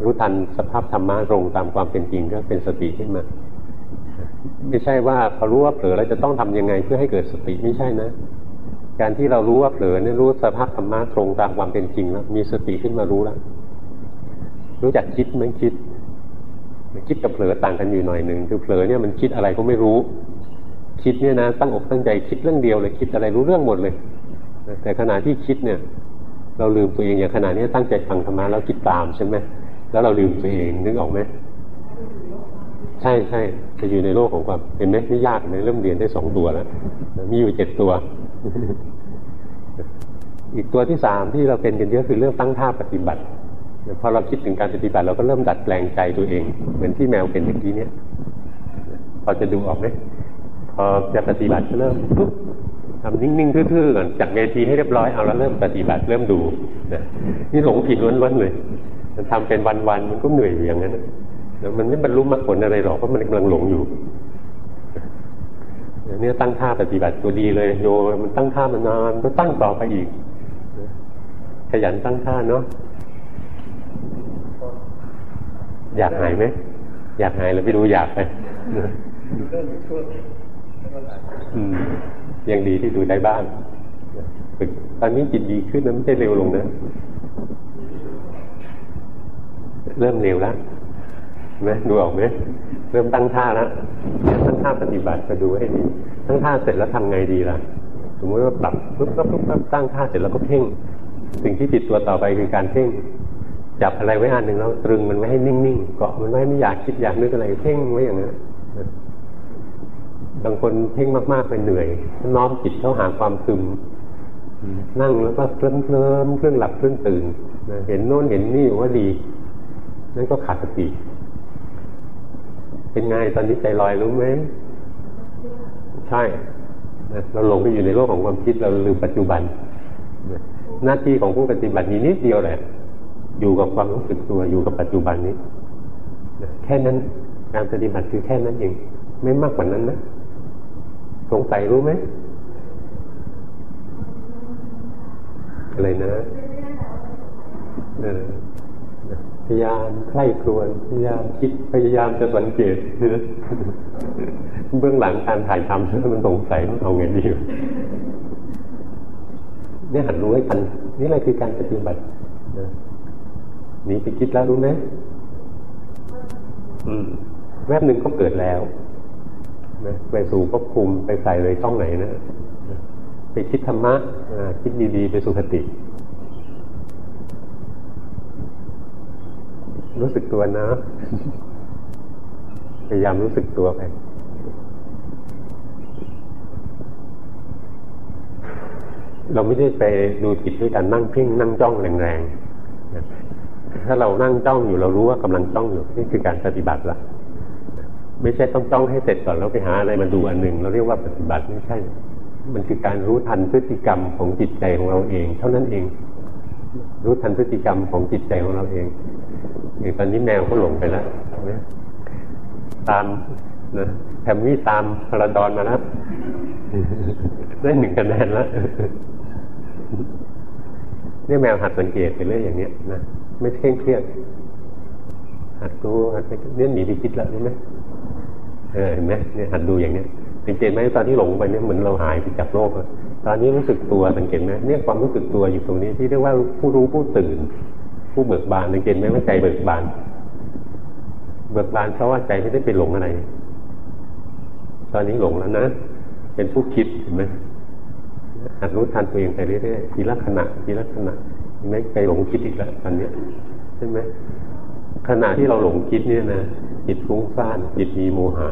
รู้ทันสภาพธรรมะตรงตามความเป็นจริงก็เป็นสติขึ้นมา ไม่ใช่ว่าพอรู้ว่าเผลอเราจะต้องทํำยังไงเพื่อให้เกิดสติไม่ใช่นะ การที่เรารู้ว่าเผลอเนี่ยรู้สภาพธรรมะตรงตามความเป็นจริงแล้วมีสติขึ้นมารู้แล้วรู้จักคิดไหมคิดคิดกับเผลอต่างกันอยู่หน่อยหนึ่งคือเผลอเนี่ยมันคิดอะไรก็ไม่รู้ คิดเนี่ยนะตั้งอกตั้งใจคิดเรื่องเดียวเลย คิดอะไรรู้เรื่องหมดเลย แต่ขณะที่คิดเนี่ย เราลืมตัวเองอย่างขณะนี้ตั้งใจฟังธรรมะแล้วคิดตามใช่ไหมแล้วเราลืมตัวเองนึกออกไหมใช่ใช่จะอยู่ในโลกของความเห็นไหมไม่ยากเลยเริ่มเรียนได้สองตัวแล้วมีอยู่เจ็ดตัว อีกตัวที่สามที่เราเป็นกันเยอะคือเรื่องตั้งท่าปฏิบัติพอเราคิดถึงการปฏิบัติเราก็เริ่มดัดแปลงใจตัวเอง เหมือนที่แมวเป็นเมื่อกี้เนี้ยพอจะดูออกไหม พอจะปฏิบัติก็เริ่มปุ๊บทำนิ่งๆทื่อๆก่อนจากเวทีให้เรียบร้อยเอาแล้วเริ่มปฏิบัติเริ่มดูนะนี่หลงผิดล้วนๆเลย มันทำเป็นวันๆมันก็เหนื่อยอย่างนั้นแล้วมันไม่บรรลุมรรคผลอะไรหรอกเพราะมันกำลังหลงอยู่เนี่ยตั้งท่าปฏิบัติตัวดีเลยโยมันตั้งท่ามานานก็ตั้งต่อไปอีก ขยันตั้งท่าเนาะอยากหายไหมอยากหายหรือไม่รู้อยากไป ยังดีที่ดูได้บ้างฝึกตอนนี้จิตดีขึ้นนะไม่ใช่เร็วลงนะเริ่มเร็วแล้วไหมดูออกไหมเริ่มตั้งท่าแล้วตั้งท่าปฏิบัติก็ดูให้ดีตั้งท่าเสร็จแล้วทำไงดีล่ะ สมมติว่าปรับปุ๊บปุ๊บปุ๊บตั้งท่าเสร็จแล้วก็เพ่ง สิ่งที่ติดตัวต่อไปคือการเพ่งจับอะไรไว้อันหนึ่งแล้วตรึงมันไว้ให้นิ่งๆเกาะมันไว้ไม่อยากคิดอยากนึกอะไรเพ่งไว้อย่างนั้น บางคนเพ่งมากๆไปเหนื่อย น้อมจิตเข้าหาความซึมนั่งแล้วก็เคลิ้มเคลิ้มเครื่องหลับเครื่องตื่นเห็นโน้นเห็นนี่ว่าดี นั่นก็ขาดสติ เป็นไงตอนนี้ใจลอยรู้ไหมใช่เราหลงไปอยู่ในโลกของความคิดเราลืมปัจจุบัน หน้าที่ของผู้ปฏิบัติมีนิดเดียวแหละอยู่กับความรู้สึกตัวอยู่กับปัจจุบันนี้แค่นั้นการปฏิบัติคือแค่นั้นเอง ไม่มากกว่านั้นนะ สงสัยรู้ไหมอะไรนะพยายามใคร่ครวญพยายามคิดพยายามจะสังเกตเบื้องหลังการถ่ายทำมันสงสัยมันเอาไงดีเนี่ยหันรู้ให้ทันนี่อะไรคือการปฏิบัติหนีไปคิดแล้วรู้ไหมอืม แวบหนึ่งก็เกิดแล้ว นะไปสู่ภพภูมิไปใส่เลยช่องไหนนะ ไปคิดธรรมะคิดดีๆ ไปสุขติ รู้สึกตัวนะ พยายามรู้สึกตัวไปเราไม่ได้ไปดูจิตด้วยการนั่งเพ่งนั่งจ้องแรงๆ ถ้าเรานั่งจ้องอยู่เรารู้ว่ากำลังจ้องอยู่นี่คือการปฏิบัติละ ไม่ใช่ต้องจ้องให้เสร็จก่อนแล้วไปหาอะไรมาดูอันหนึ่งเราเรียกว่าปฏิบัติไม่ใช่ มันคือการรู้ทันพฤติกรรมของจิตใจของเราเอง เท่านั้นเอง รู้ทันพฤติกรรมของจิตใจของเราเองอย่างตอนนี้แมวเขาหลงไปแล้วตามนะแถมมี่ตามพระดอนมาแล้วได้หนึ่งคะแนนแล้วนี่แมวหัดสังเกตไปเรื่อยอย่างเนี้ยนะไม่เคร่งเครียดหัดรู้หัดไปเนี่ยหนีไปคิดแล้วใช่ไหม เออเห็นไหมเนี่ยหัดดูอย่างเนี้ยสังเกตไหมตอนที่หลงไปเนี่ยเหมือนเราหายไปจากโลกตอนนี้รู้สึกตัวสังเกตไหมเนี่ยความรู้สึกตัวอยู่ตรงนี้ที่เรียกว่าผู้รู้ผู้ตื่น ผู้เบิกบานสังเกตไหมว่าใจเบิกบาน เบิกบานเพราะว่าใจไม่ได้ไปหลงอะไร ตอนนี้หลงแล้วนะเป็นผู้คิดเห็นไหมหัดรู้ทันตัวเองไปเรื่อยๆทีละขณะทีละขณะไม่ไปหลงคิดอีกแล้วตอนนี้ใช่ไหมขณะที่เราหลงคิดเนี่ยนะ จิตฟุ้งซ่านจิตมีโมหะ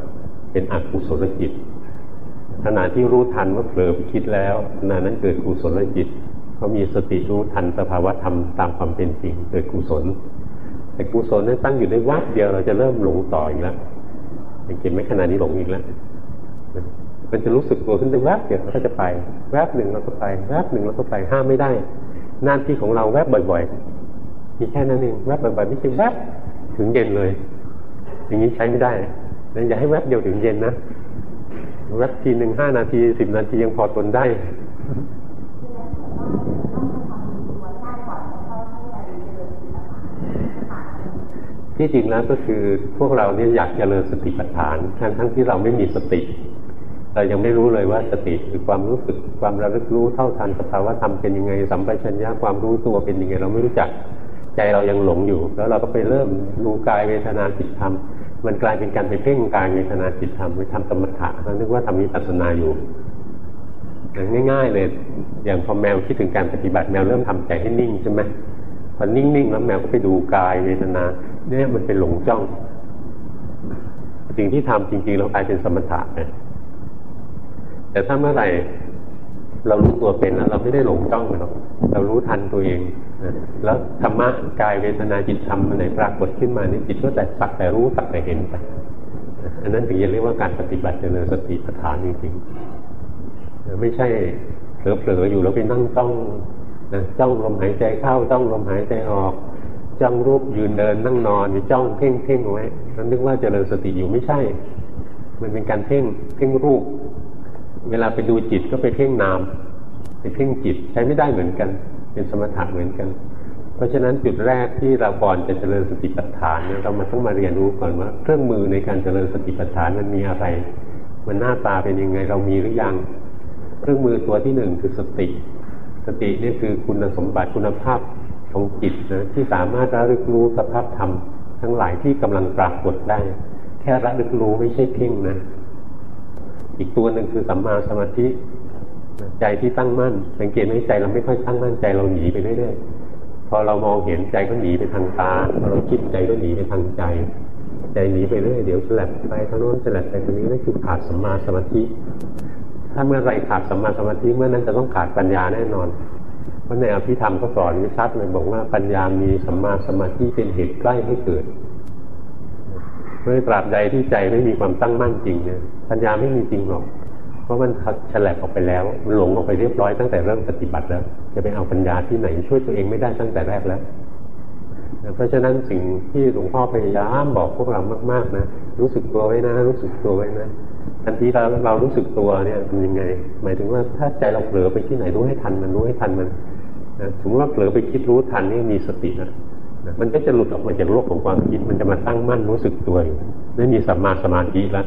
เป็นอกุศลจิตขณะที่รู้ทันว่าเผลอไปคิดแล้วขณะนั้นเกิดกุศลจิตเขามีสติรู้ทันสภาวะธรรมตามความเป็นจริงเกิดกุศล แต่กุศลนั้นตั้งอยู่ในวัดเดียวเราจะเริ่มหลงต่ออีกแล้วเห็นไหมขณะนี้หลงอีกแล้วมันจะรู้สึกตัวขึ้นในแวบเดียวก็จะไป แวบหนึ่งเราก็ไป แวบหนึ่งเราก็ไปห้ามไม่ได้ หน้าที่ของเราแวบบ่อยๆมีแค่นั้นเองแวบบ่อยๆไม่ใช่แวบถึงเย็นเลย อย่างนี้ใช้ไม่ได้นะอย่าให้แวบเดียวถึงเย็นนะแวบทีหนึ่งห้านาทีสิบนาทียังพอทนได้ที่จริงแล้วก็คือพวกเราเนี่ยอยากเจริญสติปัฏฐานทั้งทั้งที่เราไม่มีสติ เรายังไม่รู้เลยว่าสติคือความรู้สึกความระลึกรู้เท่าทันสภาวะธรรมเป็นยังไงสัมปชัญญะความรู้ตัวเป็นยังไง เราไม่รู้จักใจเรายังหลงอยู่ แล้วเราก็ไปเริ่มดูกายเวทนาจิตธรรม มันกลายเป็นการไปเพ่งกายเวทนาจิตธรรมไปทำสมถะเรานึกว่าทำมิปัสนาอยู่ง่ายๆเลย อย่างพอแมวคิดถึงการปฏิบัติแมวเริ่มทำใจให้นิ่งใช่ไหมพอนิ่งๆแล้วแมวก็ไปดูกายเวทนา เนี่ยมันเป็นหลงจ้อง สิ่งที่ทำจริงๆเรากลายเป็นสมถะนะแต่ถ้าเมื่อไหร่ เรารู้ตัวเป็นแล้วเราไม่ได้หลงจ้องหรอกเรารู้ทันตัวเองนะแล้วธรรมะกายเวทนาจิตธรรมมันไหนปรากฏขึ้นมานี่จิตก็แต่สักแต่รู้สักแต่เห็นไปอันนั้นถึงจะเรียกว่าการปฏิบัติเจริญสติปัฏฐานจริงๆไม่ใช่เผลอๆอยู่แล้วไปนั่งจ้องนะจ้องลมหายใจเข้าจ้องลมหายใจออกจ้องรูปยืนเดินนั่งนอนนี่จ้องเพ่งเพ่งไว้แล้วนึกว่าเจริญสติอยู่ไม่ใช่ มันเป็นการเพ่งเพ่งรูป เวลาไปดูจิตก็ไปเพ่งนาม ไปเพ่งจิตใช้ไม่ได้เหมือนกัน เป็นสมถะเหมือนกัน เพราะฉะนั้นจุดแรกที่เราก่อนจะเจริญสติปัฏฐานเนี่ยเรามาต้องมาเรียนรู้ก่อนว่า เครื่องมือในการเจริญสติปัฏฐานมันมีอะไร มันหน้าตาเป็นยังไงเรามีหรือยัง เครื่องมือตัวที่หนึ่งคือสติ สตินี่คือคุณสมบัติคุณภาพของจิตนะที่สามารถระลึกรู้สภาพธรรมทั้งหลายที่กำลังปรากฏได้ แค่ระลึกรู้ไม่ใช่เพ่งนะ อีกตัวหนึ่งคือสัมมาสมาธิใจที่ตั้งมั่น สังเกตไหมใจเราไม่ค่อยตั้งมั่นใจเราหนีไปเรื่อยๆพอเรามองเห็นใจก็หนีไปทางตาพอเราคิดใจก็หนีไปทางใจ ใจหนีไปเรื่อยเดี๋ยวฉลับไปทางโน้นฉลับไปทางนี้นั่นคือขาดสัมมาสมาธิถ้าเมื่อไรขาดสัมมาสมาธิเมื่อนั้นจะต้องขาดปัญญาแน่นอนเพราะในอภิธรรมก็สอนชัดเลยบอกว่าปัญญามีสัมมาสมาธิเป็นเหตุใกล้ให้เกิด เมื่อตราบใดที่ใจไม่มีความตั้งมั่นจริงเนี่ยปัญญาไม่มีจริงหรอก เพราะมันฉลับออกไปแล้วมันหลงออกไปเรียบร้อยตั้งแต่เริ่มปฏิบัติแล้ว จะไปเอาปัญญาที่ไหนช่วยตัวเองไม่ได้ตั้งแต่แรกแล้วเพราะฉะนั้นสิ่งที่หลวงพ่อพยายามบอกพวกเรามาก ๆ นะ รู้สึกตัวไว้นะ รู้สึกตัวไว้นะทันทีเราเรารู้สึกตัวเนี่ยทำยังไง หมายถึงว่าถ้าใจเราเผลอไปที่ไหนรู้ให้ทันมันรู้ให้ทันมันนะสมมติว่าเผลอไปคิดรู้ทันนี่มีสตินะ มันก็จะหลุดออกมาจากโลกของความคิด มันจะมาตั้งมั่นรู้สึกตัวอยู่ไม่มีสัมมาสมาธิแล้ว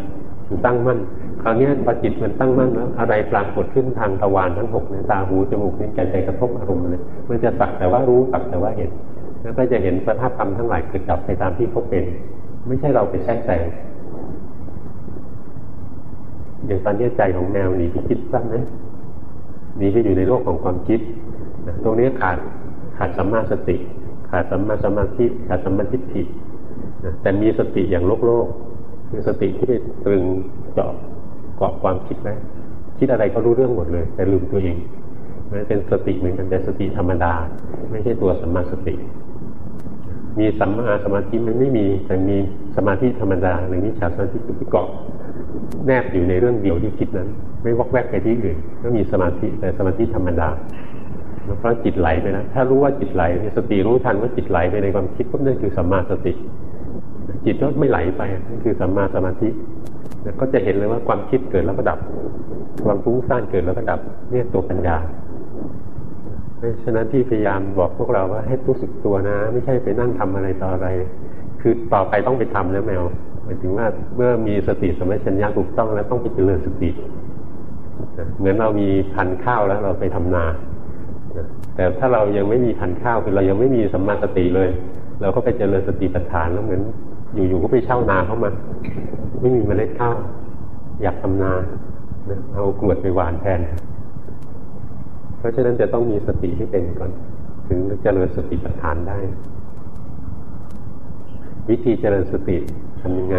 มันตั้งมั่น คราวนี้พอจิตมันตั้งมั่นแล้วอะไรปรากฏขึ้นทางทวารทั้งหกในตาหูจมูกนิ้วใจใจกระทบอารมณ์เลยมันจะสักแต่ว่ารู้สักแต่ว่าเห็น แล้วก็จะเห็นสภาพธรรมทั้งหลายเกิดดับไปตามที่เขาเป็น ไม่ใช่เราไปแทรกแซงอย่างตอนนี้ใจของแมวหนีไปคิดสั้นไหมหนีไปอยู่ในโลกของความคิดตรงนี้ขาดขาดสัมมาสติ ขาดสัมมาสมาธิขาดสัมมาทิฏฐิแต่มีสติอย่างโลกโลกคือสติที่ไปตรึงเจาะเกาะความคิดไหมคิดอะไรก็รู้เรื่องหมดเลย แต่ลืมตัวเองมันเป็นสติเหมือนกันแต่สติธรรมดา ไม่ใช่ตัวสัมมาสติ มีสัมมาสมาธิมันไม่มี แต่มีสมาธิธรรมดาหรือนิชาสมาธิคือเกาะแนบอยู่ในเรื่องเดียวที่คิดนั้น ไม่วอกแวกไปที่อื่นก็มีสมาธิแต่สมาธิธรรมดา เพราะจิตไหลไปนะถ้ารู้ว่าจิตไหลสติรู้ทันว่าจิตไหลไปในความคิดก็นั่นคือสัมมาสติ จิตก็ไม่ไหลไปนั่นคือสัมมาสมาธิก็จะเห็นเลยว่าความคิดเกิดแล้วก็ดับ ความฟุ้งซ่านเกิดแล้วก็ดับเนี่ยตัวปัญญาเพราะฉะนั้นที่พยายามบอกพวกเราว่าให้รู้สึกตัวนะ ไม่ใช่ไปนั่งทำอะไรต่ออะไร คือต่อไปต้องไปทำแล้วแมวหมายถึงว่าเมื่อมีสติสมัชัญญาถูกต้องแล้วต้องไปเจริญสติเหมือนเรามีพันข้าวแล้วเราไปทำนา แต่ถ้าเรายังไม่มีพันข้าวคือเรายังไม่มีสัมมาสติเลย เราก็ไปเจริญสติปัฏฐานแล้วเหมือน อยู่ๆก็ไปเช่านาเข้ามา ไม่มีเมล็ดข้าวอยากทำนาเอากรวดไปหวานแทน เพราะฉะนั้นจะต้องมีสติให้เป็นก่อน ถึงจะเจริญสติปัฏฐานได้ วิธีเจริญสติทำยังไง